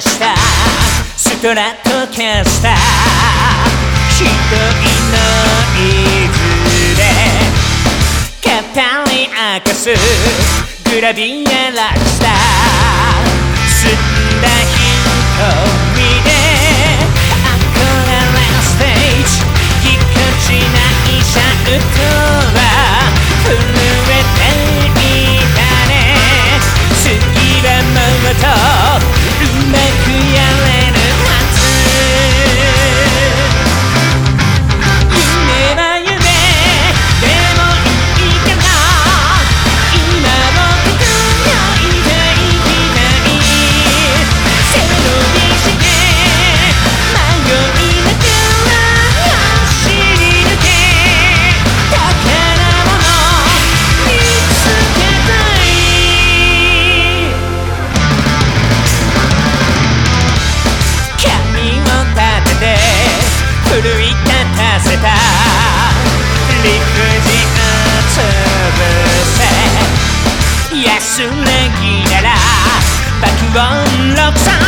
した。ストラットキャスター。一人のいずれ。語り明かすグラビアラクシター。One Rock Sound